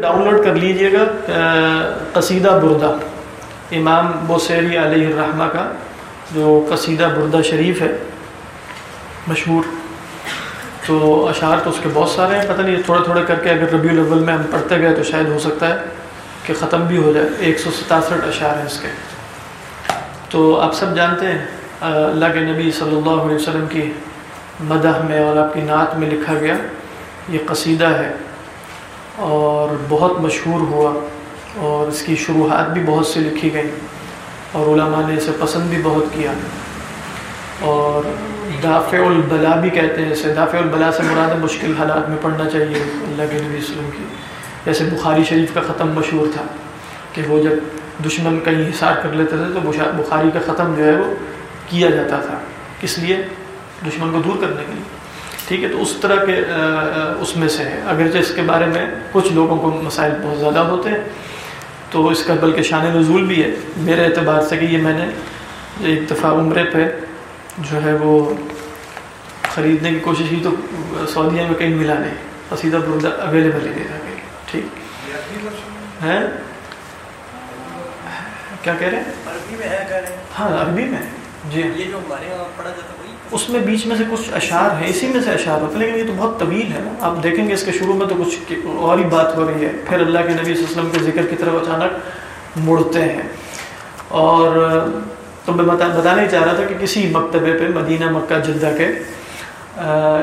Down load کر لیجیے گا قصیدہ بردہ، امام بوسیری علیہ الرحمہ کا، جو قصیدہ بردہ شریف ہے، مشہور۔ تو اشعار تو اس کے بہت سارے ہیں، پتہ نہیں، تھوڑے تھوڑے کر کے اگر ربیع الاول میں ہم پڑھتے گئے تو شاید ہو سکتا ہے کہ ختم بھی ہو جائے۔ ایک سو ستاسٹھ اشعار ہیں اس کے۔ تو آپ سب جانتے ہیں اللہ کے نبی صلی اللہ علیہ وسلم کی مدح میں اور آپ کی نعت میں لکھا گیا، یہ قصیدہ ہے۔ اور بہت مشہور ہوا اور اس کی شروحات بھی بہت سے لکھی گئیں اور علماء نے اسے پسند بھی بہت کیا اور دافع البلا بھی کہتے ہیں اسے۔ دافع البلا سے مراد مشکل حالات میں پڑھنا چاہیے۔ اللہ کے نبی وسلم کی۔ جیسے بخاری شریف کا ختم مشہور تھا کہ وہ جب دشمن کہیں حصار کر لیتے تھے تو بخاری کا ختم جو ہے وہ کیا جاتا تھا۔ کس لیے؟ دشمن کو دور کرنے کے لیے۔ ٹھیک ہے تو اس طرح کے اس میں سے ہے۔ اگرچہ اس کے بارے میں کچھ لوگوں کو مسائل بہت زیادہ ہوتے ہیں تو اس کا بلکہ شان نزول بھی ہے۔ میرے اعتبار سے کہ یہ میں نے ایک دفعہ عمرے پہ جو ہے وہ خریدنے کی کوشش کی تو سعودیہ میں کہیں ملا نہیں۔ قصیدہ بردہ اویلیبل ہی نہیں تھا کہیں۔ ٹھیک۔ ہے کیا کہہ رہے ہیں؟ ہاں عربی میں۔ جی اس میں بیچ میں سے کچھ اشعار ہیں اسی میں سے اشعار ہوتے ہیں لیکن یہ تو بہت طویل ہے۔ نا آپ دیکھیں گے اس کے شروع میں تو کچھ اور ہی بات ہو رہی ہے۔ پھر اللہ کے نبی صلی اللہ علیہ وسلم کے ذکر کی طرف اچانک مڑتے ہیں۔ اور تو میں بتانا ہی چاہ رہا تھا کہ کسی مکتبے پہ مدینہ مکہ جدہ کے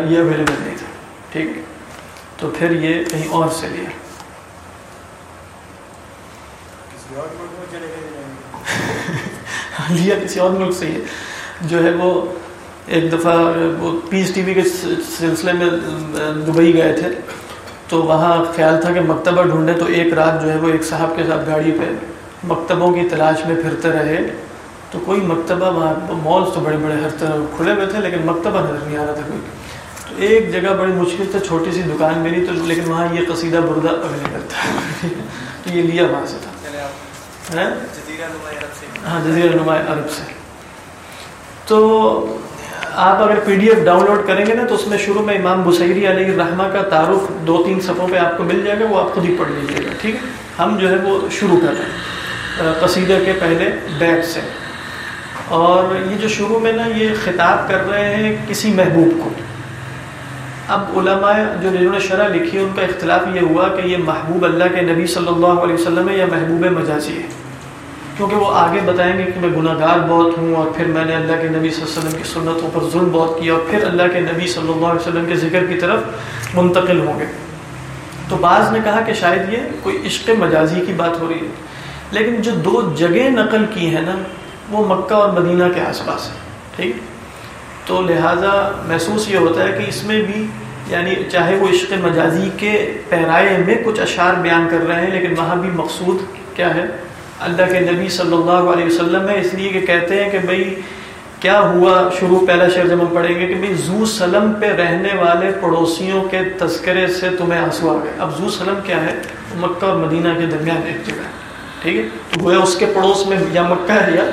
یہ اویلیبل نہیں تھا۔ ٹھیک۔ تو پھر یہ کہیں اور سے لیا۔ لیا کسی اور ملک سے یہ جو ہے وہ ایک دفعہ وہ پیس ٹی وی کے سلسلے میں دبئی گئے تھے۔ تو وہاں خیال تھا کہ مکتبہ ڈھونڈے تو ایک رات جو ہے وہ ایک صاحب کے ساتھ گاڑی پہ مکتبوں کی تلاش میں پھرتے رہے۔ تو کوئی مکتبہ وہاں مالس تو بڑے بڑے ہر طرح کھلے ہوئے تھے لیکن مکتبہ نظر نہیں آ رہا تھا کوئی۔ تو ایک جگہ بڑی مشکل سے چھوٹی سی دکان ملی تو لیکن وہاں یہ قصیدہ بردہ اویلیبل تھا۔ تو یہ لیا وہاں سے تھا۔ ہاں؟ جزیرہ نما عرب سے۔ تو آپ اگر P D F download کریں گے نا تو اس میں شروع میں امام بسیری علیہ الرحمہ کا تعارف دو تین صفوں پہ آپ کو مل جائے گا، وہ آپ خود ہی پڑھ لیجیے گا، ٹھیک ہے؟ ہم جو ہے وہ شروع کر رہے ہیں قصیدہ کے پہلے بیت سے۔ اور یہ جو شروع میں نا یہ خطاب کر رہے ہیں کسی محبوب کو۔ اب علماء جو جنہوں نے شرح لکھی ان کا اختلاف یہ ہوا کہ یہ محبوب اللہ کے نبی صلی اللہ علیہ وسلم ہے یا محبوب مجازی ہے۔ کیونکہ وہ آگے بتائیں گے کہ میں گناہ گار بہت ہوں اور پھر میں نے اللہ کے نبی صلی اللہ علیہ وسلم کی سنتوں پر ظلم بہت کیا اور پھر اللہ کے نبی صلی اللہ علیہ وسلم کے ذکر کی طرف منتقل ہوں گے۔ تو بعض نے کہا کہ شاید یہ کوئی عشق مجازی کی بات ہو رہی ہے۔ لیکن جو دو جگہ نقل کی ہیں نا، وہ مکہ اور مدینہ کے آس پاس ہے ٹھیک؟ تو لہٰذا محسوس یہ ہوتا ہے کہ اس میں بھی یعنی چاہے وہ عشق مجازی کے پیرائے میں کچھ اشعار بیان کر رہے ہیں، لیکن وہاں بھی مقصود کیا ہے؟ اللہ کے نبی صلی اللہ علیہ وسلم ہے، اس لیے کہ کہتے ہیں کہ بھئی، کیا ہوا شروع پہلا شعر جب ہم پڑھیں گے کہ بھئی زو سلم پہ رہنے والے پڑوسیوں کے تذکرے سے تمہیں آنسو آ گئے۔ اب زو سلم کیا ہے؟ مکہ اور مدینہ کے درمیان ایک جگہ ہے، ٹھیک ہے؟ تو گویا اس کے پڑوس میں یا مکہ ہے یا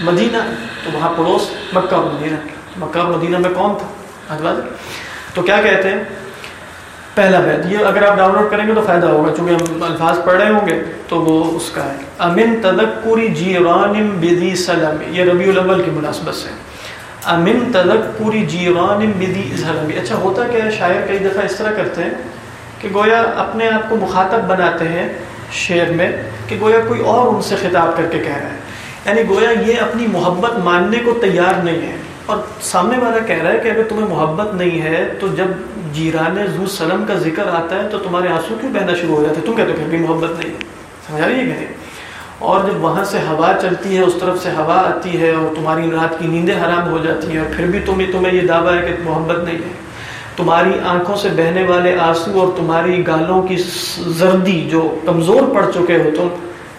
مدینہ تو وہاں پڑوس مکہ اور مدینہ مکہ اور مدینہ میں کون تھا؟ جی۔ تو کیا کہتے ہیں؟ پہلا بیت یہ اگر آپ ڈاؤن لوڈ کریں گے تو فائدہ ہوگا، چونکہ ہم الفاظ پڑھ رہے ہوں گے، تو وہ اس کا ہے۔ امن تدکری جیران بدی سلم، یہ ربیع الاول کی مناسبت سے۔ امن تدکری جیران بدی سلم۔ اچھا ہوتا کیا ہے؟ شاعر کئی دفعہ اس طرح کرتے ہیں کہ گویا اپنے آپ کو مخاطب بناتے ہیں شعر میں کہ گویا کوئی اور ان سے خطاب کر کے کہہ رہا ہے۔ یعنی گویا یہ اپنی محبت ماننے کو تیار نہیں ہے۔ اور سامنے والا کہہ رہا ہے کہ اگر تمہیں محبت نہیں ہے تو جب جیران زو سلم کا ذکر آتا ہے تو تمہارے آنسو کیوں بہنا شروع ہو جاتے ہیں؟ تم کہتے ہو پھر بھی محبت نہیں ہے سمجھا رہی ہے کہ نہیں؟ اور جب وہاں سے ہوا چلتی ہے، اس طرف سے ہوا آتی ہے اور تمہاری رات کی نیندیں حرام ہو جاتی ہیں اور پھر بھی تمہیں تمہیں یہ دعویٰ ہے کہ محبت نہیں ہے۔ تمہاری آنکھوں سے بہنے والے آنسو اور تمہاری گالوں کی زردی جو کمزور پڑ چکے ہو تم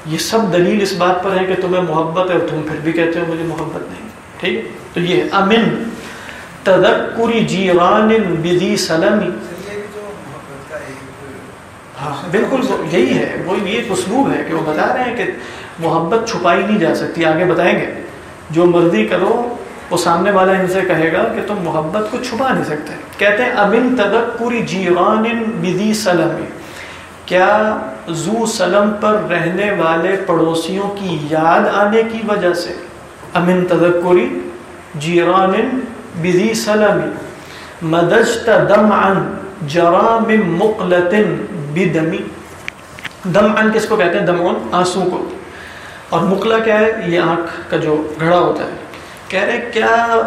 یہ سب دلیل اس بات پر ہے کہ تمہیں محبت ہے اور تم پھر بھی کہتے ہو مجھے محبت نہیں۔ ٹھیک؟ تو یہ امن تدکری جیران بدی سلمی ہاں بالکل یہی ہے، وہ یہ ایک اسلوب ہے کہ وہ بتا رہے ہیں کہ محبت چھپائی نہیں جا سکتی، آگے بتائیں گے۔ جو مرضی کرو، وہ سامنے والا ان سے کہے گا کہ تم محبت کو چھپا نہیں سکتے۔ کہتے ہیں، امن تدک پوری جیوان بدی سلم۔ کیا زو سلم پر رہنے والے پڑوسیوں کی یاد آنے کی وجہ سے؟ امن تذکری جیران بذی سلم مدجت دمعا جرام مقلت بدمی دمعا کس کو کہتے ہیں؟ دمعن آنسو کو. اور مقلہ کیا ہے؟ یہ آنکھ کا جو گھڑا ہوتا ہے. کہہ رہے کیا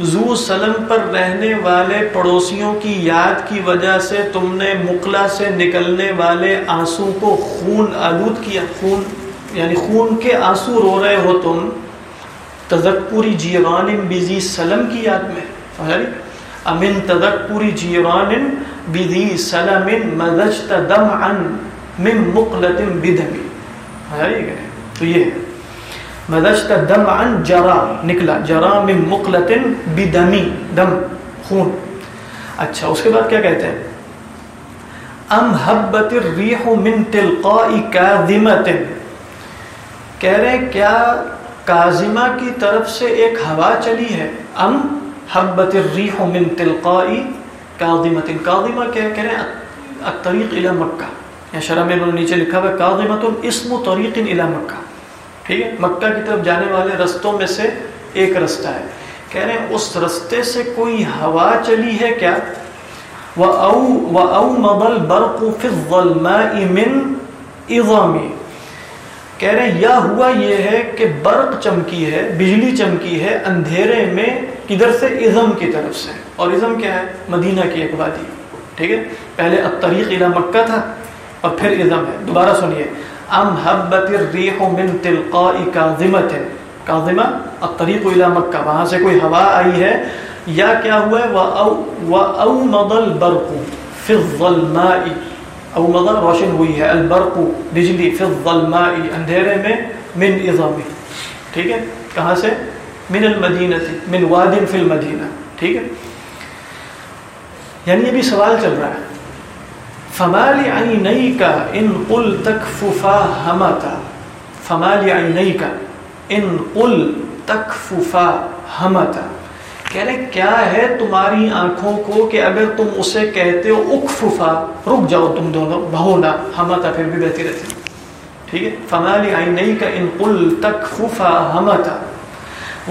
زو سلم پر رہنے والے پڑوسیوں کی یاد کی وجہ سے تم نے مقلا سے نکلنے والے آنسو کو خون آلود کیا؟ خون یعنی خون کے آنسو رو رہے ہو تم تذکری جیران بزی سلم کی یاد میں امن تذکری جیران بزی سلم مدجت دمعا من مقلت بدمی تو یہ ہے۔ مدشت دم عن جرا، نکلا۔ جرا من مقلت بدمی دم، خون۔ اچھا اس کے بعد کیا کہتے ہیں؟ ام حبت الریح من تلقاء کاذمت۔ کہہ رہے کیا کاظمہ کی طرف سے ایک ہوا چلی ہے۔ ام حبت الریح من تلقاء کاظمت کاظمہ کیا کہہ رہے ہیں الطریق الى مکہ۔ یا شرح میں نیچے لکھا ہوا کاظمت اسم طریق الى مکہ۔ ٹھیک ہے؟ مکہ کی طرف جانے والے رستوں میں سے ایک رستہ ہے۔ کہہ رہے ہیں، اس رستے سے کوئی ہوا چلی ہے کیا؟ وَأَوْمَضَ الْبَرْقُ فِي الظَّلْمَاءِ مِنْ اِضَامِ کہہ رہے ہیں، یا ہوا یہ ہے کہ برق چمکی ہے، بجلی چمکی ہے، اندھیرے میں کدھر سے ازم کی طرف سے. اور ازم کیا ہے؟ مدینہ کی ایک وادی۔ ٹھیک ہے؟ پہلے الطریق الى مکہ تھا اور پھر ازم ہے۔ دوبارہ سنیے۔ ام حبت الریح من تلقاء کاظمت کاظمہ الطریق الى مکہ۔ وہاں سے کوئی ہوا آئی ہے؟ یا کیا ہوا ہے؟ وَأَوْمَضَ الْبَرْقُ فِي الظَّلْمَاءِ اومضا روشن ہوئی ہے البرق بجلی فی الظلماء اندھیرے میں من اظامی ٹھیک ہے؟ کہاں سے؟ من المدینہ من واد فی المدینہ ٹھیک ہے؟ یعنی یہ بھی سوال چل رہا ہے. فمال عینیک ان قل تکففا ہمتا فمال عینیک ان قل تکففا ہمتا کہہ رہے، کیا ہے تمہاری آنکھوں کو کہ اگر تم اسے کہتے ہو، اکففا، رک جاؤ تم دونوں، بہونا، ہمتا پھر بھی بہتی رہتی. ٹھیک ہے؟ فمال عینیک ان قل تکففا ہمتا،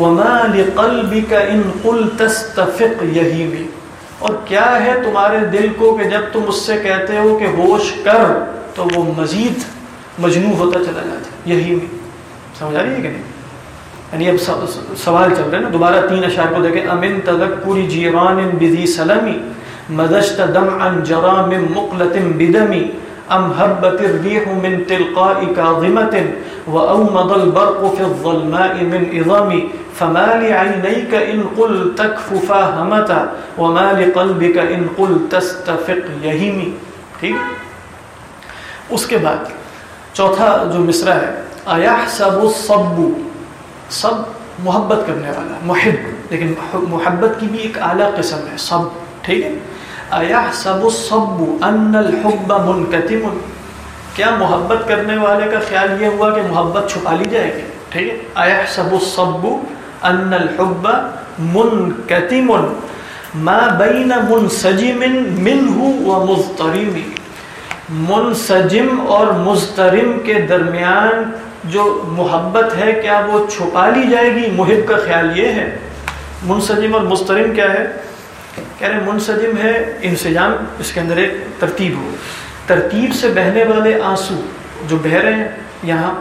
وما لقلبك ان قل تستفق یہیمی۔ اور کیا ہے تمہارے دل کو کہ جب تم اس سے کہتے ہو کہ ہوش کر، تو وہ مزید مجنو ہوتا چلا جاتا یہی میں سمجھ آ رہی ہے کہ نہیں؟ یعنی اب سوال چل رہے ہیں نا، دوبارہ تین اشعار کو دیکھیں۔ امن تذکری جیران بذی سلمی مدشت دمعا جرام مقلت بدمی، ام حبت الریح من تلقاء کاظمت و اومض البرق فی الظلماء من اظامی فما لعينيك ان قل تكففا همتا وما لقلبك ان قل تستفق يهيمي ٹھیک؟ اس کے بعد چوتھا جو مصرع ہے، ایحسب الصب سب محبت کرنے والا محب۔ لیکن محبت کی بھی ایک اعلیٰ قسم ہے، سب۔ ٹھیک ہے؟ ایحسب الصب ان الحب منکتم۔ کیا محبت کرنے والے کا خیال یہ ہوا کہ محبت چھپا لی جائے گی؟ ٹھیک ہے؟ ایحسب الصب ان الحب منکتم۔ ما بین منسجم منہ و مضطرم۔ منسجم اور مضطرم کے درمیان جو محبت ہے کیا وہ چھپا لی جائے گی؟ محب کا خیال یہ ہے۔ منسجم اور مضطرم کیا ہے؟ کہہ رہے منسجم ہے، انسجام اس کے اندر ایک ترتیب ہو۔ ترتیب سے بہنے والے آنسو جو بہہ رہے ہیں یہاں،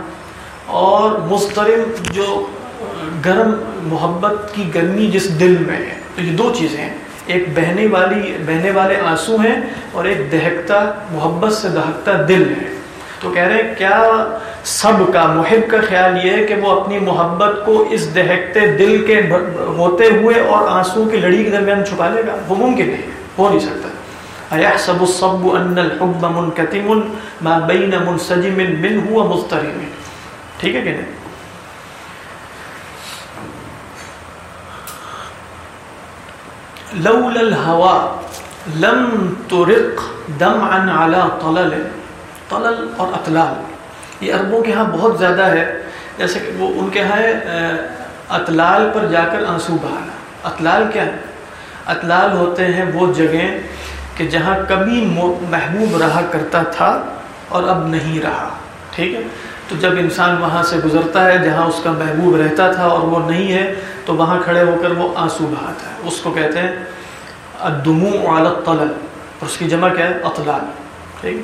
اور مضطرم جو گرم محبت کی گرمی جس دل میں ہے۔ تو یہ دو چیزیں ہیں۔ ایک بہنے والی، بہنے والے آنسو ہیں اور ایک دہکتا، محبت سے دہکتا دل ہے۔ تو کہہ رہے ہیں، کیا سب کا محب کا خیال یہ ہے کہ وہ اپنی محبت کو اس دہکتے دل کے ہوتے ہوئے اور آنسو کی لڑی کے درمیان چھپا لے گا؟ وہ ممکن نہیں ہو نہیں سکتا۔ ایحسب الصب ان الحب منکتم ما بین منسجم منه ومضطرم ٹھیک ہے کہ نہیں؟ لولا الهوا لم ترق دمعا على طلل. طلل اور اطلال۔ یہ عربوں کے ہاں بہت زیادہ ہے۔ جیسے کہ وہ ان کے ہاں ہے اطلال پر جا کر آنسو بہانا۔ اطلال کیا ہے؟ اطلال ہوتے ہیں وہ جگہیں کہ جہاں کبھی محبوب رہا کرتا تھا اور اب نہیں رہا۔ ٹھیک ہے؟ تو جب انسان وہاں سے گزرتا ہے، جہاں اس کا محبوب رہتا تھا اور وہ نہیں ہے، تو وہاں کھڑے ہو کر وہ آنسو بہاتا ہے۔ اس کو کہتے ہیں الدموع علی الطلل۔ اس کی جمع کیا ہے؟ اطلال۔ ٹھیک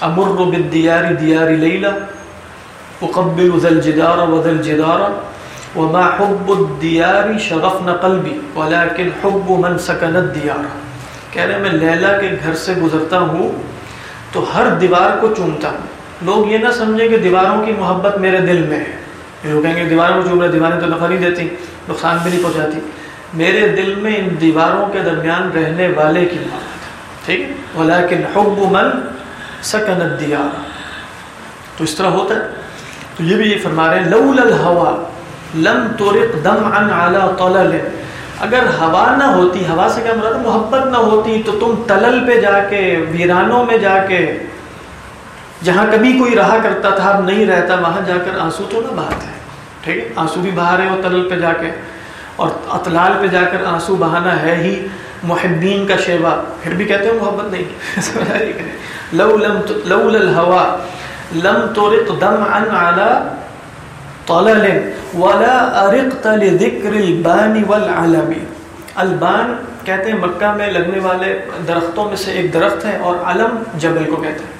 امر بالدیار دیار لیلہ اقبل ذا الجدار وذا الجدار، وما حب الدیار شغفن قلبی ولكن حب من سکن الدیار کہہ رہے میں لیلہ کے گھر سے گزرتا ہوں تو ہر دیوار کو چومتا ہوں۔ لوگ یہ نہ سمجھیں کہ دیواروں کی محبت میرے دل میں ہے۔ لوگ کہیں گے دیواروں کو چوم رہے دیواریں تو نفع نہیں دیتی، نقصان بھی نہیں پہنچاتی۔ میرے دل میں ان دیواروں کے درمیان رہنے والے کی محبت ہے۔ ٹھیک ہے؟ ولیکن حب من سکن الدیار تو اس طرح ہوتا ہے۔ تو یہ بھی یہ فرما رہے ہیں لول الہوا لم ترق دمعا علی طلل۔ اگر ہوا نہ ہوتی، ہوا سے کیا مراد محبت نہ ہوتی، تو تم تلل پہ جا کے، ویرانوں میں جا کے، جہاں کبھی کوئی رہا کرتا تھا، اب نہیں رہتا، وہاں جا کر آنسو تو نہ بہاتے ہیں ٹھیک ہے؟ آنسو بھی بہا رہے ہو تلل پہ جا کے، اور اطلال پہ جا کر آنسو بہانا ہے ہی۔ محبین کا شیوا، پھر بھی کہتے ہیں محبت نہیں۔ لو لم لول الہوا، لم ترق دمعا على طلل ولا ارقت لذکر البان والعلم۔ البان کہتے ہیں مکہ میں لگنے والے درختوں میں سے ایک درخت ہے اور علم جبل کو کہتے ہیں۔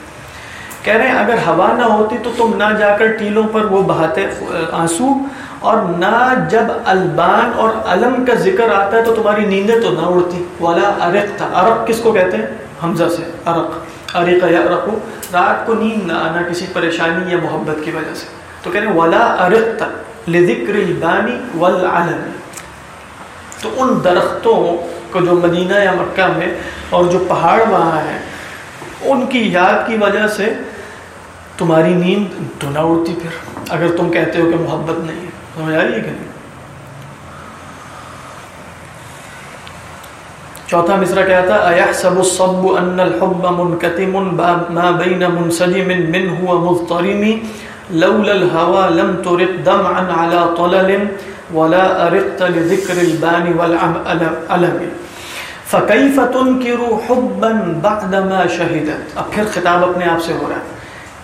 کہہ رہے ہیں اگر ہوا نہ ہوتی تو تم نہ جا کر ٹیلوں پر وہ بہاتے، آنسو اور نہ جب البان اور علم کا ذکر آتا ہے تو تمہاری نیندیں تو نہ اڑتی۔ والا ارق تھا عرق کس کو کہتے ہیں؟ حمزہ سے۔ عرق ارق یا رقو رات کو نیند نہ آنا کسی پریشانی یا محبت کی وجہ سے۔ تو کہہ رہے ہیں، ولا ارق تھا لذکر البانی والعلم۔ تو ان درختوں کو جو مدینہ یا مکہ میں اور جو پہاڑ وہاں ہیں، ان کی یاد کی وجہ سے تمہاری نیند تو نہ اڑتی پھر۔ اگر تم کہتے ہو کہ محبت نہیں ہے۔ سمجھ آ رہی ہے کہ نہیں؟ چوتھا مصرع کیا تھا؟ ایحسب الصب ان الحب منکتم ما بین منسجم منه ومضطرم لولا الهوى لم ترق دمعا على طلل ولا ارقت لذكر البان والعلم فكيف تنكر حبا بعدما شهدت؟ اب پھر خطاب اپنے آپ سے ہو رہا ہے۔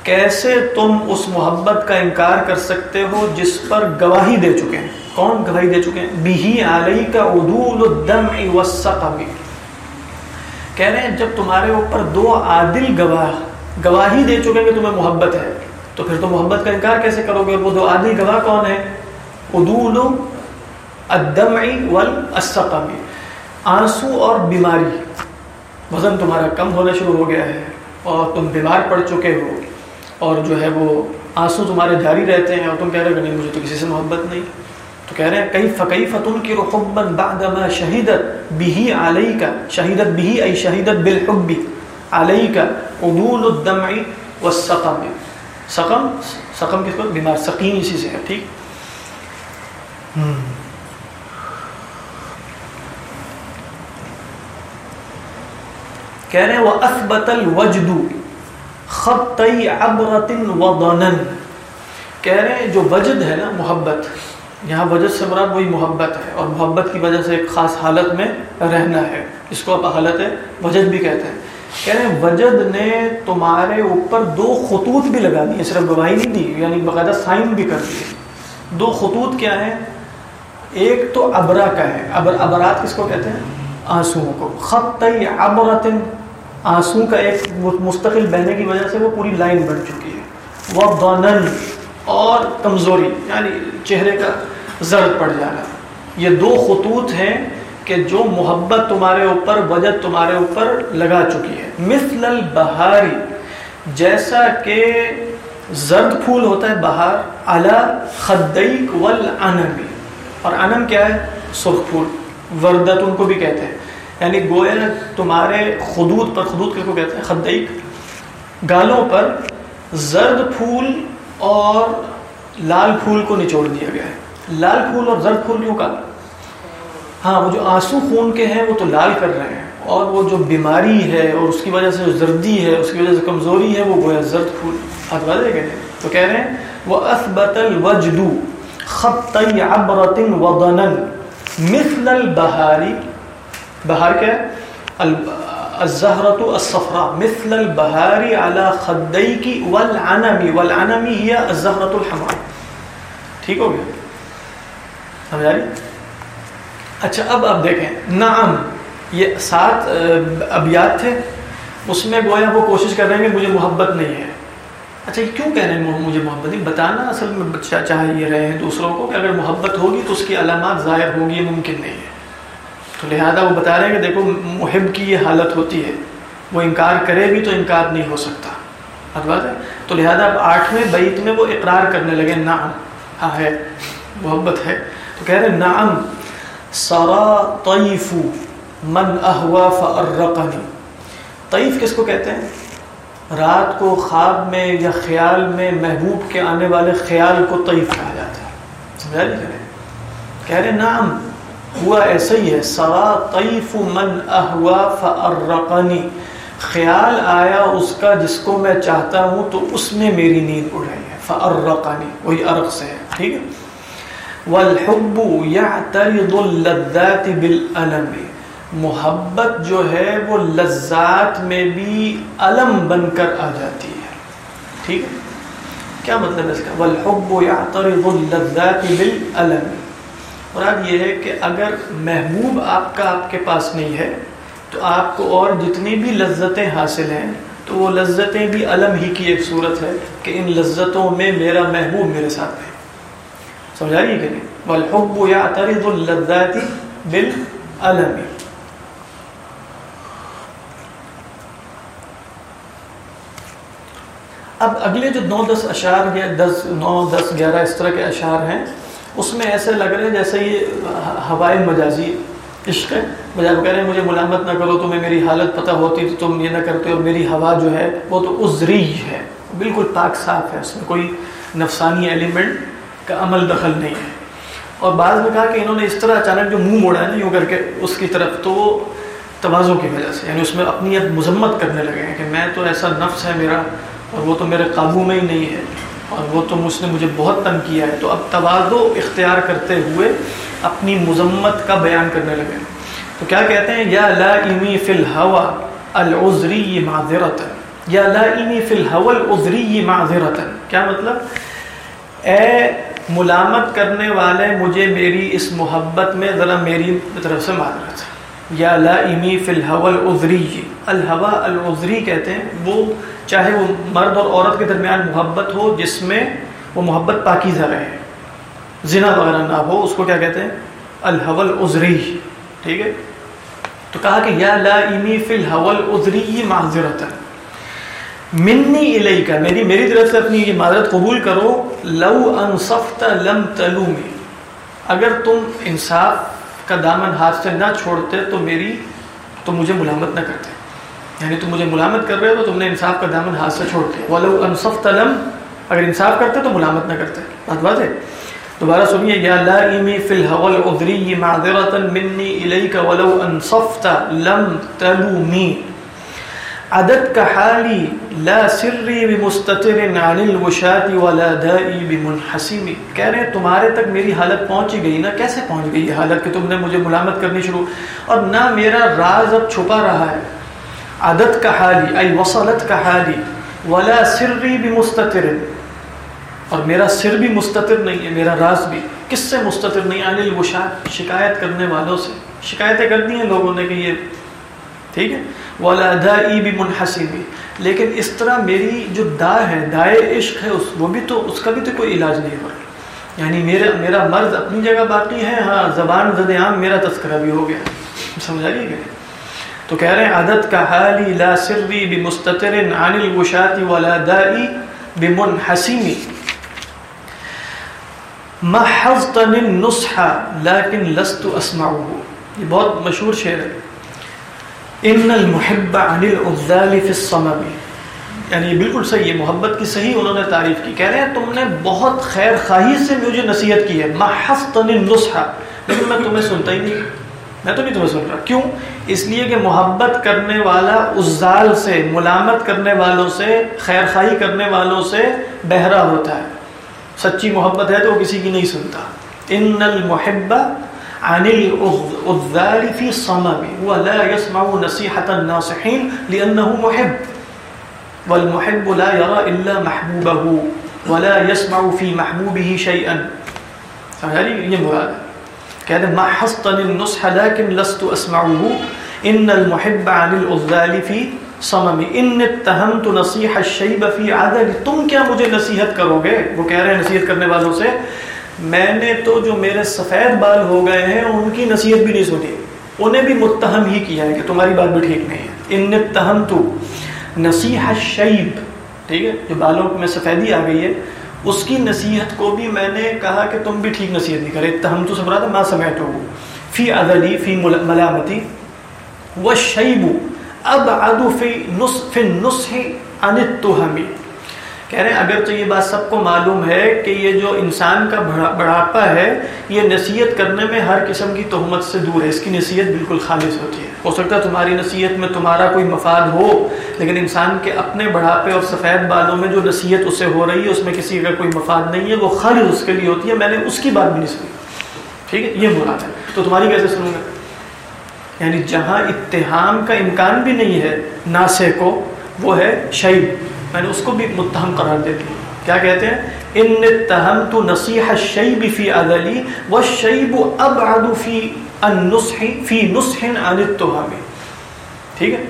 کیسے تم اس محبت کا انکار کر سکتے ہو جس پر گواہی دے چکے ہیں؟ کون گواہی دے چکے ہیں؟ بہی علی کا عدول الدمع والسقم۔ کہہ رہے ہیں، جب تمہارے اوپر دو عادل گواہ، گواہی دے چکے ہیں کہ تمہیں محبت ہے، تو پھر تم محبت کا انکار کیسے کرو گے؟ وہ دو عادل گواہ کون ہیں؟ عدول الدمع والسقم۔ آنسو اور بیماری۔ وزن تمہارا کم ہونا شروع ہو گیا ہے اور تم بیمار پڑ چکے ہو۔ اور جو ہے وہ آنسو تمہارے جاری رہتے ہیں اور تم کہہ رہے ہو کہ نہیں مجھے تو کسی سے محبت نہیں۔ تو کہہ رہے ہیں کئی فقی فتن کی رقبا بعد ما شہیدت بھی علیہ کا شہیدت بھی ای شہیدت بالحب علیہ کا عدول الدمع والسقم. سقم سقم کس کو بیمار سقیم اسی سے ہے ٹھیک؟ کہہ رہے ہیں وہ اثبت الوجد خطی عبرت وضنن کہہ رہے ہیں جو وجد ہے نا، محبت۔ یہاں وجد سے مراد وہی محبت ہے، اور محبت کی وجہ سے ایک خاص حالت میں رہنا ہے۔ اس کو آپ حالت وجد بھی کہتے ہیں۔ کہہ رہے ہیں، وجد نے تمہارے اوپر دو خطوط بھی لگا دی صرف گواہی نہیں دی یعنی باقاعدہ سائن بھی کر دیے۔ دو خطوط کیا ہیں؟ ایک تو ابرا کا ہے۔ ابر ابرات کس کو کہتے ہیں؟ آنسوؤں کو۔ خط عبرت آنسو کا ایک مستقل بہنے کی وجہ سے وہ پوری لائن بن چکی ہے۔ وہ دونن اور کمزوری یعنی چہرے کا زرد پڑ جانا۔ یہ دو خطوط ہیں کہ جو محبت تمہارے اوپر، وجد تمہارے اوپر لگا چکی ہے۔ مثل البہاری جیسا کہ زرد پھول ہوتا ہے بہار اعلی خدیق والعنمی اور انم کیا ہے؟ سرخ پھول۔ وردت ان کو بھی کہتے ہیں۔ یعنی گویا تمہارے خدود پر خدود کس کو کہتے ہیں؟ خدیق گالوں پر زرد پھول اور لال پھول کو نچوڑ دیا گیا ہے. لال پھول اور زرد پھول کیوں کہا؟ ہاں وہ جو آنسو خون کے ہیں، وہ تو لال کر رہے ہیں. اور وہ جو بیماری ہے اور اس کی وجہ سے جو زردی ہے، اس کی وجہ سے کمزوری ہے، وہ گویا زرد پھول. ہاتھ واضح کہتے ہیں تو کہہ رہے ہیں، وہ اثبت الوجد خط عبرت وضنن مثل البہاری بہار کیا ہے الزہرت الصفراء، مثل البہاری علی خدیکی والعنمی. والعنمی ہی الزہرت الحمراء. ٹھیک ہو گیا؟ سمجھ آ رہی؟ اچھا اب آپ دیکھیں۔ نعم، یہ سات ابیات تھے؟ اس میں گویا وہ کوشش کر رہے ہیں کہ مجھے محبت نہیں ہے۔ اچھا یہ کیوں کہہ رہے ہیں مجھے محبت نہیں؟ بتانا اصل میں بچہ چاہے یہ رہے ہیں دوسروں کو کہ اگر محبت ہوگی تو اس کی علامات ظاہر ہوں گی، یہ ممکن نہیں۔ تو لہذا وہ بتا رہے ہیں کہ دیکھو، محب کی یہ حالت ہوتی ہے۔ وہ انکار کرے بھی تو انکار نہیں ہو سکتا۔ بات ہے؟ تو لہذا اب آٹھویں بیت میں وہ اقرار کرنے لگے، نعم۔ ہاں ہے۔ محبت ہے۔ تو کہہ رہے نعم۔ سرا طیف من احوا فرقنی طیف کس کو کہتے ہیں؟ رات کو خواب میں یا خیال میں محبوب کے آنے والے خیال کو طیف کہا جاتا ہے۔ سمجھا نہیں کریں کہہ رہے نام ہوا ایسا ہی ہے، سرا طیف من احوا فرقنی خیال آیا اس کا جس کو میں چاہتا ہوں تو اس میں میری نیند اڑ رہی ہے فرقنی وہی عرق سے ہے، ٹھیک ہے؟ والحب يعترض اللذات بالالم محبت جو ہے وہ لذات میں بھی علم بن کر آ جاتی ہے، ٹھیک ہے؟ کیا مطلب ہے اس کا؟ والحب یعترض اللذات بالعلم مراد یہ ہے کہ اگر محبوب آپ کا آپ کے پاس نہیں ہے، تو آپ کو اور جتنی بھی لذتیں حاصل ہیں، تو وہ لذتیں بھی علم ہی کی ایک صورت ہے کہ ان لذتوں میں میرا محبوب میرے ساتھ ہے۔ سمجھا رہی کہ نہیں؟ والحب یعترض اللذات بالعلم۔ اب اگلے جو نو دس اشعار یا دس، نو، دس، گیارہ، اس طرح کے اشعار ہیں اس میں ایسے لگ رہے ہیں جیسے یہ ہوائے مجازی عشق ہے۔ بجائے کہہ رہے ہیں، مجھے ملامت نہ کرو، تمہیں میری حالت پتہ ہوتی تو تم یہ نہ کرتے اور میری ہوا جو ہے وہ تو عذری ہے۔ بالکل پاک صاف ہے، اس میں کوئی نفسانی ایلیمنٹ کا عمل دخل نہیں ہے۔ اور بعض میں کہا کہ انہوں نے اس طرح اچانک جو منہ موڑا ہے نا، یوں کر کے اس کی طرف، تو وہ توازوں کی وجہ سے یعنی اس میں اپنی مذمت کرنے لگے ہیں کہ میں تو ایسا نفس ہے میرا اور وہ تو میرے قابو میں ہی نہیں ہے۔ اور وہ تو اس نے مجھے بہت تنگ کیا ہے۔ تو اب توازو اختیار کرتے ہوئے اپنی مذمت کا بیان کرنے لگے۔ تو کیا کہتے ہیں؟ یا لا امی فی الحوا العذری معذرت یا لا امی فی الحوا العذری معذرت کیا مطلب؟ اے ملامت کرنے والے، مجھے میری اس محبت میں ذرا میری طرف سے معذرت۔ ہے یا لا امی فی الحوا العذری الحوا العذری کہتے ہیں، وہ چاہے وہ مرد اور عورت کے درمیان محبت ہو، جس میں وہ محبت پاکیزہ رہے۔ زنا وغیرہ نہ ہو، اس کو کیا کہتے ہیں؟ الحول عذری ٹھیک ہے؟ تو کہا کہ یا لا امی فی الحول عذری معذرت منی الی کا میری میری طرف سے اپنی یہ معذرت قبول کرو، لو انصفت لم تلومی۔ اگر تم انصاف کا دامن ہاتھ سے نہ چھوڑتے تو میری تو مجھے ملامت نہ کرتے۔ یعنی تم مجھے ملامت کر رہے ہو تو تم نے انصاف کا دامن ہاتھ سے چھوڑ دیا ولو انصف تلم اگر انصاف کرتے تو ملامت نہ کرتے۔ بات بات ہے۔ دوبارہ سنیے، یا لا ایمی فی الحول عذری معذرتا منی الیک ولو انصفت لم تلومی۔ عدد کا حالی لا سری بمستتر عن الوشات ولا دائی بمنحسیمی کہہ رہے ہیں، تمہارے تک میری حالت پہنچی گئی نا؟ کیسے پہنچ گئی یہ حالت کہ تم نے مجھے ملامت کرنی شروع؟ اور نہ میرا راز اب چھپا رہا ہے. عدد کا حالی ای وصلت کا حالی ولا سری بھی مستطر اور میرا سر بھی مستطر نہیں ہے، میرا راز بھی. کس سے مستطر نہیں؟ انل وشات شکایت کرنے والوں سے. شکایتیں کر دی ہیں لوگوں نے کہ یہ، ٹھیک ہے؟ ولا دائی بھی منحسی بھی لیکن اس طرح میری جو دا ہے دائے عشق ہے، اس وہ بھی تو اس کا بھی تو کوئی علاج نہیں ہو رہا یعنی میرا میرا مرض اپنی جگہ باقی ہے ہاں زبان زد عام میرا تذکرہ بھی ہو گیا۔ سمجھا گیا تو کہہ رہے ہیں، عدد کا حالی لا سری بمستتر عن الوشات ولا دائی بمنحسیمی محضتن النصح، لیکن لست اسمعه۔ یہ بہت مشہور شعر ہے۔ ان المحب عن العذال في الصمم یعنی یہ بالکل صحیح ہے، محبت کی صحیح انہوں نے تعریف کی۔ کہہ رہے ہیں، تم نے بہت خیر خواہی سے مجھے نصیحت کی ہے۔ محضتن النصح۔ لیکن میں تمہیں سنتا ہی نہیں۔ میں تو نہیں تمہیں سن رہا۔ کیوں؟ اس لیے کہ محبت کرنے والا ازال سے، ملامت کرنے والوں سے، خیر خواہی کرنے والوں سے بہرا ہوتا ہے۔ سچی محبت ہے تو وہ کسی کی نہیں سنتا۔ ان المحب عن العذال في صمم ولا يسمع نصيحة الناصحين لأنه محب. والمحب لا يرى إلا محبوبه، ولا يسمع في محبوبه شيئا. یہ مراد ہے کہتے ہیں ما حسطن النصح لیکن لست اسمعه ان المحب عن العذال في صمم ان اتهمت نصیح الشیب فی عدل تم کیا مجھے نصیحت کرو گے؟ وہ کہہ رہے ہیں نصیحت کرنے والوں سے میں نے تو جو میرے سفید بال ہو گئے ہیں، ان کی نصیحت بھی نہیں سنی۔ انہیں بھی متہم ہی کیا ہے کہ تمہاری بات بھی ٹھیک نہیں ہے۔ ان اتهمت نصیح الشیب ٹھیک ہے، جو بالوں میں سفیدی آ گئی ہے، اس کی نصیحت کو بھی میں نے کہا کہ تم بھی ٹھیک نصیحت نہیں کرے۔ تہم تو سبرا تھا میں سمیٹ ہوں فی عدلی فی ملامتی۔ والشیب ابعد فی نصف النصح عن التہمی کہہ رہے ہیں، اگرچہ یہ بات سب کو معلوم ہے کہ یہ جو انسان کا بڑھاپا ہے، یہ نصیحت کرنے میں ہر قسم کی تہمت سے دور ہے۔ اس کی نصیحت بالکل خالص ہوتی ہے۔ ہو سکتا ہے تمہاری نصیحت میں تمہارا کوئی مفاد ہو، لیکن انسان کے اپنے بڑھاپے اور سفید بالوں میں جو نصیحت اسے ہو رہی ہے، اس میں کسی کا کوئی مفاد نہیں ہے، وہ خالص اس کے لیے ہوتی ہے۔ میں نے اس کی بات بھی نہیں سنی۔ ٹھیک ہے؟ یہ مراد ہے۔ تو تمہاری کیسے سنوں گا؟ یعنی جہاں اتحام کا امکان بھی نہیں ہے، ناسے کو، وہ ہے شہید میں نے اس کو بھی متہم قرار دے دی کیا کہتے ہیں؟ ان اتہمت نصیح الشیب فی عدلی والشیب ابعد فی النصح فی نصح عن التہم ٹھیک ہے؟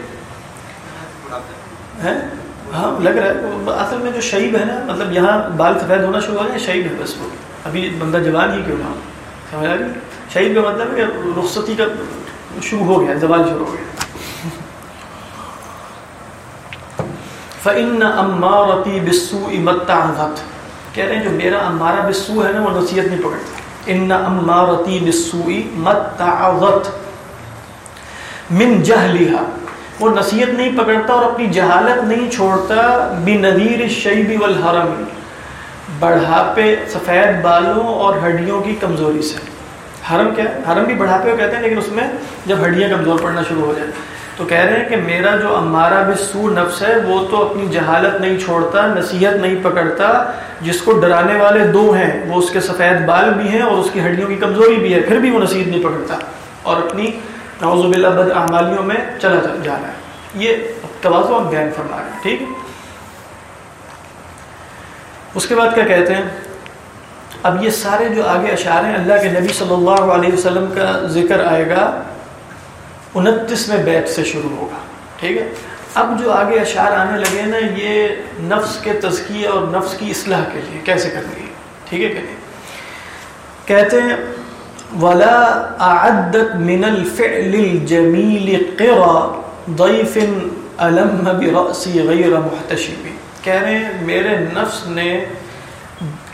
ہاں لگ رہا ہے۔ اصل میں جو شیب ہے نا مطلب یہاں بال سفید ہونا شروع ہو گئے شیب ہے بس وہ۔ ابھی بندہ جوان ہی کیوں نہ سمجھ آ رہی شہید کا مطلب ہے کہ رخصتی کا شروع ہو گیا، زوال شروع ہو گیا۔ فَإِنَّ أَمَّارَتِي بِالسُّوءِ مَتَّعَذَتْ کہہ رہے ہیں جو میرا امارہ بسو ہے نا، وہ نصیحت نہیں پکڑتا ان امارتی بسوئی متعظت من جہلیہا وہ نصیحت نہیں پکڑتا اور اپنی جہالت نہیں چھوڑتا۔ بنظیر الشیب والحرم۔ بڑھاپے سفید بالوں اور ہڈیوں کی کمزوری سے۔ حرم کیا حرم بھی بڑھاپے کو کہتے ہیں، لیکن اس میں جب ہڈیاں کمزور پڑنا شروع ہو جائیں تو کہہ رہے ہیں کہ میرا جو امارہ بسو نفس ہے، وہ تو اپنی جہالت نہیں چھوڑتا، نصیحت نہیں پکڑتا، جس کو ڈرانے والے دو ہیں، وہ اس کے سفید بال بھی ہیں اور اس کی ہڈیوں کی کمزوری بھی ہے، پھر بھی وہ نصیحت نہیں پکڑتا۔ اور اپنی نعوذ باللہ بد اعمالیوں میں چلا جا رہا ہے۔ یہ توازو ہم بیان فرما رہے ہیں، ٹھیک اس کے بعد کیا کہتے ہیں؟ اب یہ سارے جو آگے اشعار ہیں، اللہ کے نبی صلی اللہ علیہ وسلم کا ذکر آئے گا۔ انتیسویں بیت سے شروع ہوگا، ٹھیک ہے؟ اب جو آگے اشعار آنے لگے نا، یہ نفس کے تزکیے اور نفس کی اصلاح کے لیے کیسے کرنی ہے؟ ٹھیک ہے کہ نہیں؟ کہتے ہیں، ولا اعدت من الفعل الجمیل قرا ضیف علم برأسی غیر محتشب کہہ رہے ہیں، میرے نفس نے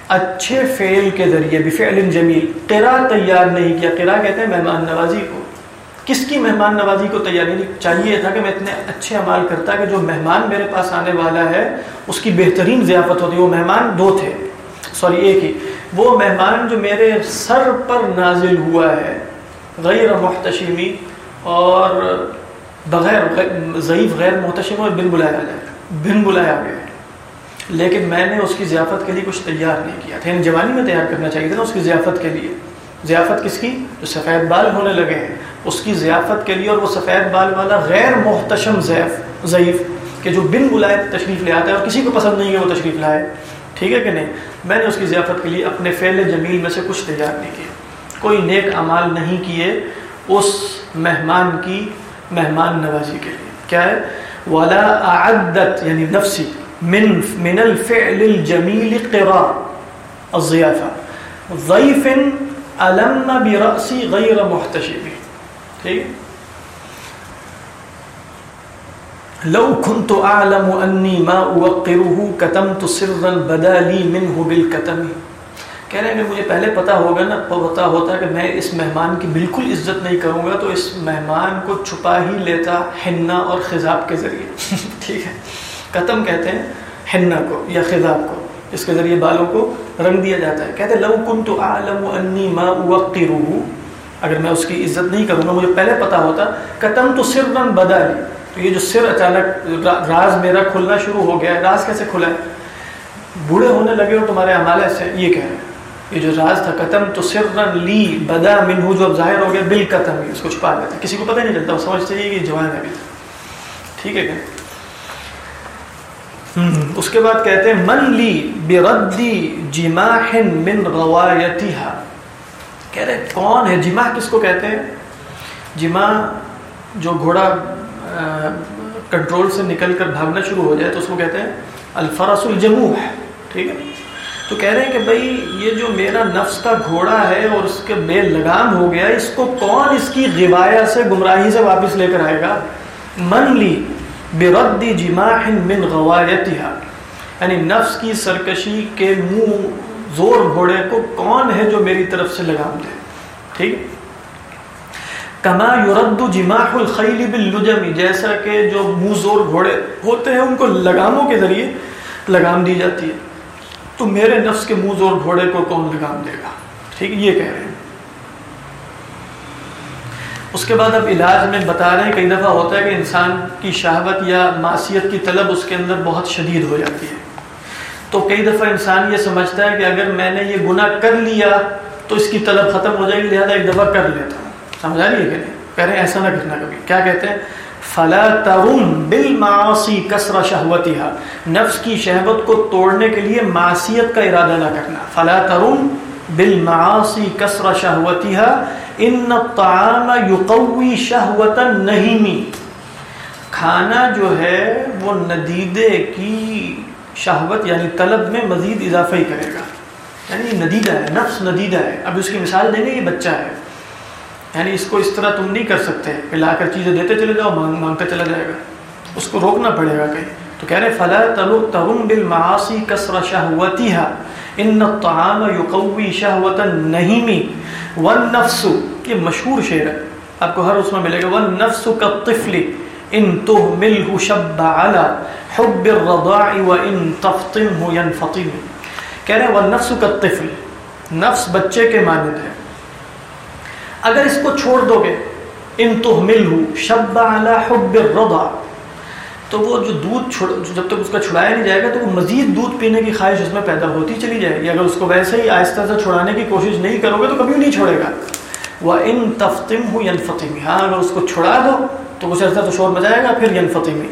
اچھے فعل کے ذریعے بفعل جمیل قرا تیار نہیں کیا۔ قرا کہتے ہیں، مہمان نوازی کو کس کی مہمان نوازی کو تیاری چاہیے تھا کہ میں اتنے اچھے عمال کرتا کہ جو مہمان میرے پاس آنے والا ہے، اس کی بہترین ضیافت ہوتی۔ وہ مہمان دو تھے۔ سوری، ایک ہی۔ وہ مہمان جو میرے سر پر نازل ہوا ہے، غیر محتشمی اور بغیر ضعیف غیر محتشم اور بن بلایا جائے بن بلایا گیا لیکن میں نے اس کی ضیافت کے لیے کچھ تیار نہیں کیا تھا۔ یعنی جوانی میں تیار کرنا چاہیے تھا نا اس کی ضیافت کے لیے۔ ضیافت کس کی؟ جو سفید بال ہونے لگے ہیں۔ اس کی ضیافت کے لیے اور وہ سفید بال والا غیر محتشم ضیف ضعیف کہ جو بن بلائے تشریف لے آتا ہے اور کسی کو پسند نہیں ہے وہ تشریف لائے۔ ٹھیک ہے کہ نہیں؟ میں نے اس کی ضیافت کے لیے اپنے فعل جمیل میں سے کچھ تیار نہیں کیا کوئی نیک اعمال نہیں کیے اس مہمان کی مہمان نوازی کے لیے۔ کیا ہے؟ ولا اعدت یعنی نفسی، من من الفعل الجمیل قرا الضیافہ۔ ضعیف علم برأسی غیر محتشب ٹھیک لو كنت اعلم اني ما اوقره كتمت سرا بدا لي منه بالكتم کہہ رہے ہیں کہ مجھے پہلے پتا ہوگا نا پتا ہوتا کہ میں اس مہمان کی بالکل عزت نہیں کروں گا، تو اس مہمان کو چھپا ہی لیتا حنا اور خضاب کے ذریعے۔ ٹھیک ہے؟ قتم کہتے ہیں حنا کو یا خضاب کو، اس کے ذریعے بالوں کو رنگ دیا جاتا ہے۔ کہتے لو کن تو عالم انی ما اوقرہ اگر میں اس کی عزت نہیں کروں گا مجھے پہلے پتا ہوتا کتم تو سر رنگ بدا لی تو یہ جو سر اچانک راز میرا کھلنا شروع ہو گیا ہے۔ راز کیسے کھلا ہے؟ بوڑھے ہونے لگے اور تمہارے عمالے سے یہ کہہ رہے ہیں، یہ جو راز تھا قتم تو سرن لی بدا من جو اب ظاہر ہو گیا بال قتم اس کو چھپا لیتے۔ کسی کو پتہ نہیں چلتا، وہ سمجھتے ہیں کہ جوان ہے۔ ٹھیک ہے کیا؟ اس کے بعد کہتے ہیں، من لی بردی جماح من روایتها کہہ رہے، کون ہے جماح کس کو کہتے ہیں؟ جماح جو گھوڑا کنٹرول سے نکل کر بھاگنا شروع ہو جائے تو اس کو کہتے ہیں الفرس الجموح، ٹھیک ہے؟ تو کہہ رہے ہیں کہ بھائی یہ جو میرا نفس کا گھوڑا ہے اور اس کے بے لگام ہو گیا، اس کو کون اس کی غوایا سے گمراہی سے واپس لے کر آئے گا؟ من لی برد جماح من غوایتها یعنی نفس کی سرکشی کے منہ زور گھوڑے کو کون ہے جو میری طرف سے لگام دے؟ ٹھیک کما یورد جماح الخیل باللجم، جیسا کہ جو منہ زور گھوڑے ہوتے ہیں، ان کو لگاموں کے ذریعے لگام دی جاتی ہے۔ تو میرے نفس کے منہ زور گھوڑے کو کون لگام دے گا؟ ٹھیک یہ کہہ رہے ہیں۔ اس کے بعد اب علاج میں بتا رہے ہیں، کئی دفعہ ہوتا ہے کہ انسان کی شہوت یا معصیت کی طلب اس کے اندر بہت شدید ہو جاتی ہے۔ تو کئی دفعہ انسان یہ سمجھتا ہے کہ اگر میں نے یہ گناہ کر لیا تو اس کی طلب ختم ہو جائے گی، لہٰذا ایک دفعہ کر لیتا ہوں۔ سمجھا رہی ہے کہ نہیں؟ کہہ رہے ہیں ایسا نہ کرنا کبھی۔ کیا کہتے ہیں؟ فلا ترم بالمعاصی کسر شہوتها نفس کی شہوت کو توڑنے کے لیے معصیت کا ارادہ نہ کرنا۔ فلا ترم بالمعاصی کسر شہوتها ان الطعام یقوی شہوت النہیمی کھانا جو ہے وہ ندیدے کی شہوت یعنی طلب میں مزید اضافہ ہی کرے گا۔ یعنی ندیدہ ہے، نفس ندیدہ ہے۔ اب اس کی مثال دیں گے، یہ بچہ ہے۔ یعنی اس کو اس طرح تم نہیں کر سکتے کہ لا کر چیزیں دیتے چلے جاؤ، مانگ مانگتے چلا جائے گا۔ اس کو روکنا پڑے گا کہیں۔ تو کہہ رہے فلا تلو ترم بالمعاصی کسر شہوتها ان الطعام یقوی شہوت النہیمی والنفس، یہ مشہور شعر ہے۔ آپ کو ہر اس میں ملے گا، والنفس كالطفل۔ ان تهمله شب على حب الرضاع وان تفطمه ينفطم. کہہ رہے ہیں، والنفس كالطفل، نفس بچے کے مانند ہے۔ اگر اس کو چھوڑ دو گے، ان تهمله شب على حب الرضاع، تو وہ جو دودھ چھوڑ، جب تک اس کا چھڑایا نہیں جائے گا، تو وہ مزید دودھ پینے کی خواہش اس میں پیدا ہوتی چلی جائے گی۔ اگر اس کو ویسے ہی آہستہ سے چھڑانے کی کوشش نہیں کرو گے، تو کبھی نہیں چھوڑے گا۔ وہ ان تفتم ہو ینفتم ہاں اگر اس کو چھڑا دو تو کچھ عرصہ تو شور بجائے گا، پھر ینفتم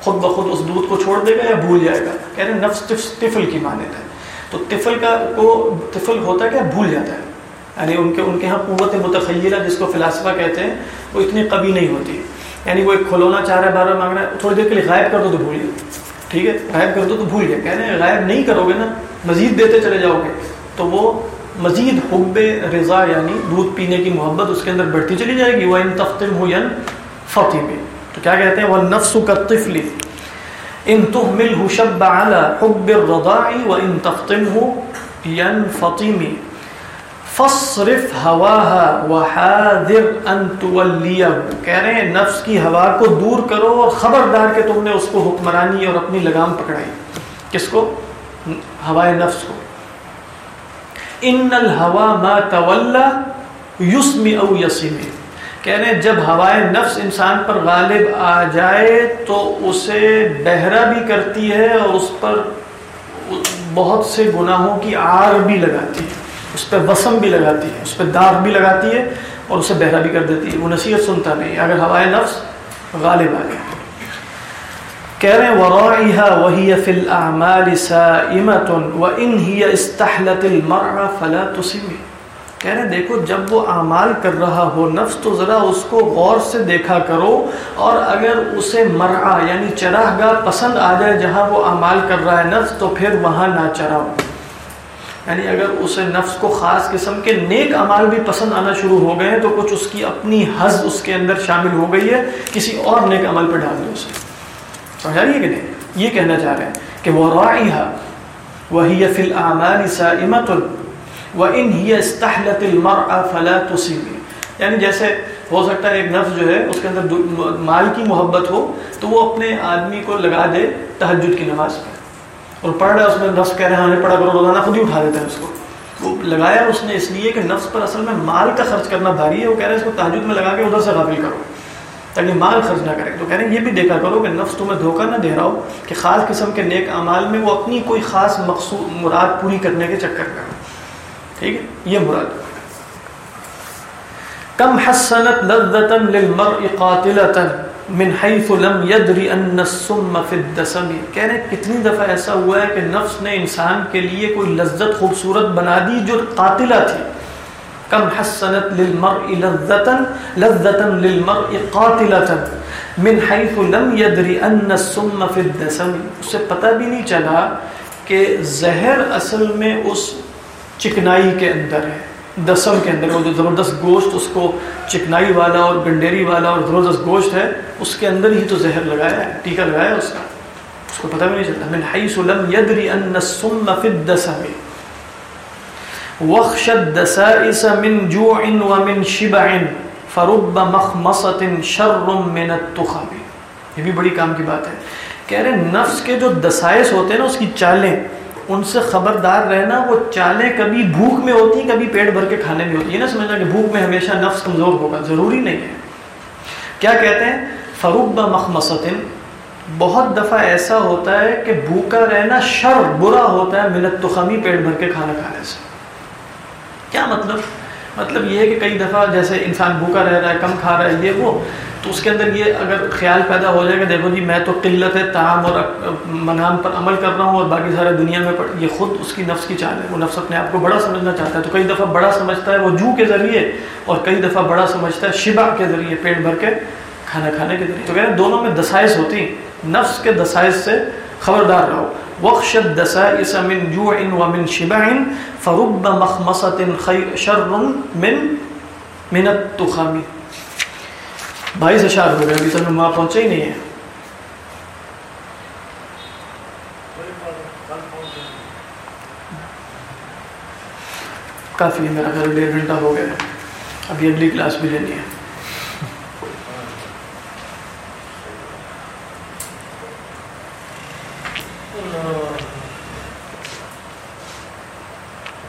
خود بخود اس دودھ کو چھوڑ دے گا یا بھول جائے گا۔ کہہ رہے نفس طفل کی مانت ہے۔ تو طفل کا کو طفل ہوتا ہے کیا؟ بھول جاتا ہے۔ یعنی ان کے ان کے ہاں قوت متخیلہ، جس کو فلاسفہ کہتے ہیں، وہ اتنی کبھی نہیں ہوتی۔ یعنی وہ ایک کھلونا چاہ رہا ہے، بار بار مانگ رہا ہے، تھوڑی دیر کے لیے غائب کر دو تو بھول گئے ٹھیک ہے؟ غائب کر دو تو بھول گئے کہہ رہے ہیں، غائب نہیں کرو گے نا، مزید دیتے چلے جاؤ گے۔ تو وہ مزید حب رضا یعنی دودھ پینے کی محبت اس کے اندر بڑھتی چلی جائے گی۔ وہ ان تفتم ہو ین فتح میں۔ تو کیا کہتے ہیں؟ وہ نفس کا طفل ان تحمل شب على حب الرضاع و ان تفتم فصرف ہواها وحاذر ان تولیہ کہہ رہے ہیں، نفس کی ہوا کو دور کرو اور خبردار کہ تم نے اس کو حکمرانی اور اپنی لگام پکڑائی۔ کس کو؟ ہوائے نفس کو۔ ان الہوا ما تولا یسم او یسم کہہ رہے ہیں جب ہوائے نفس انسان پر غالب آ جائے تو اسے بہرا بھی کرتی ہے اور اس پر بہت سے گناہوں کی آر بھی لگاتی ہے۔ اس پہ وسم بھی لگاتی ہے، اس پہ داغ بھی لگاتی ہے اور اسے بہرا بھی کر دیتی ہے۔ وہ نصیحت سنتا نہیں، اگر ہوائے نفس غالب آ گیا۔ کہہ رہے ہیں وَرَائِهَا وَهِيَ فِي الْأَعْمَالِ سَائِمَةٌ وَإِنْ هِيَ اسْتَحْلَتِ الْمَرْعَ فَلَا تُسِمِ۔ کہہ رہے ہیں، دیکھو، جب وہ اعمال کر رہا ہو، نفس تو ذرا اس کو غور سے دیکھا کرو، اور اگر اسے مرعا یعنی چراہ گاہ پسند آ جائے جہاں وہ اعمال کر رہا ہے نفس، تو پھر وہاں نہ چراؤ۔ یعنی اگر اسے نفس کو خاص قسم کے نیک عمال بھی پسند آنا شروع ہو گئے ہیں، تو کچھ اس کی اپنی حز اس کے اندر شامل ہو گئی ہے، کسی اور نیک عمل پہ ڈال دو اسے۔ سمجھا رہی ہے کہ نہیں؟ یہ کہنا چاہ رہے ہیں کہ وہ رائحہ وہی فی العمال سائمت وان هي استحلت المرء فلا تصيب یعنی جیسے ہو سکتا ہے ایک نفس جو ہے اس کے اندر مال کی محبت ہو، تو وہ اپنے آدمی کو لگا دے تہجد کی نماز پہ اور پڑھ رہا ہے اس میں نفس کہہ رہے ہیں، ہمیں پڑھا کرو، روزانہ خود ہی اٹھا دیتا ہے اس کو۔ وہ لگایا اس نے اس لیے کہ نفس پر اصل میں مال کا خرچ کرنا بھاری ہے۔ وہ کہہ رہے ہیں اس کو تحجد میں لگا کے ادھر سے غافل کرو، تاکہ مال خرچ نہ کرے۔ تو کہہ رہے ہیں، یہ بھی دیکھا کرو کہ نفس تمہیں دھوکہ نہ دے رہا ہو کہ خاص قسم کے نیک اعمال میں وہ اپنی کوئی خاص مقصود مراد پوری کرنے کے چکر کرو ٹھیک ہے؟ یہ مراد کم حسنت لذتا للمرء قاتلتا من حیث لم یدری ان السم فی الدسم۔ کہہ رہے کتنی دفعہ ایسا ہوا ہے کہ نفس نے انسان کے لیے کوئی لذت خوبصورت بنا دی جو قاتلہ تھی۔ کم حسنت للمرء لذتا لذتا للمرء قاتلتا من حیث لم یدری ان السم فی الدسم۔ اسے پتہ بھی نہیں چلا کہ زہر اصل میں اس چکنائی کے اندر ہے، دسم کے اندر وہ جو زبردست گوشت، اس کو چکنائی والا اور گنڈیری والا اور زبردست گوشت ہے، اس کے اندر ہی تو زہر لگایا ہے ٹیکا لگایا ہے اس کا۔ اس کو پتہ بھی نہیں چلتا۔ من حیث لم یدری ان السم فی الدسم۔ وخش الدسائس من جوع ومن شبع، فرب مخمصت شر من التخم۔ یہ بھی بڑی کام کی بات ہے۔ کہہ رہے ہیں، نفس کے جو دسائس ہوتے ہیں نا، اس کی چالیں ان سے خبردار رہنا، وہ چالیں کبھی بھوک میں ہوتی ہیں، کبھی پیٹ بھر کے کھانے میں ہوتی ہے نا سمجھنا کہ بھوک میں ہمیشہ نفس کمزور ہوگا، ضروری نہیں ہے۔ کیا کہتے ہیں؟ فروب مخمصت بہت دفعہ ایسا ہوتا ہے کہ بھوکا رہنا شر، برا ہوتا ہے منت تخمی پیٹ بھر کے کھانا کھانے سے۔ کیا مطلب؟ مطلب یہ ہے کہ کئی دفعہ جیسے انسان بھوکا رہ رہا ہے، کم کھا رہا ہے، یہ وہ، تو اس کے اندر یہ اگر خیال پیدا ہو جائے کہ دیکھو جی میں تو قلت تعام اور منام پر عمل کر رہا ہوں اور باقی سارے دنیا میں یہ خود اس کی نفس کی چال ہے، وہ نفس اپنے آپ کو بڑا سمجھنا چاہتا ہے، تو کئی دفعہ بڑا سمجھتا ہے، وہ جو کے ذریعے، اور کئی دفعہ بڑا سمجھتا ہے شبا کے ذریعے، پیٹ بھر کے کھانا کھانے کے ذریعے۔ تو کہہ رہے دونوں میں دسائز ہوتی نفس کے دسائز سے خبردار رہو. وخش الدسائس من جوع ومن شبع فرب مخمصة خير شر من من التخم بھائی سے شاد ہو گئے، ابھی تک وہاں پہنچے ہی نہیں ہے کافی ہے، میرا گھر ڈیڑھ گھنٹہ ہو گیا ابھی اگلی کلاس بھی لینی ہے۔ ہاں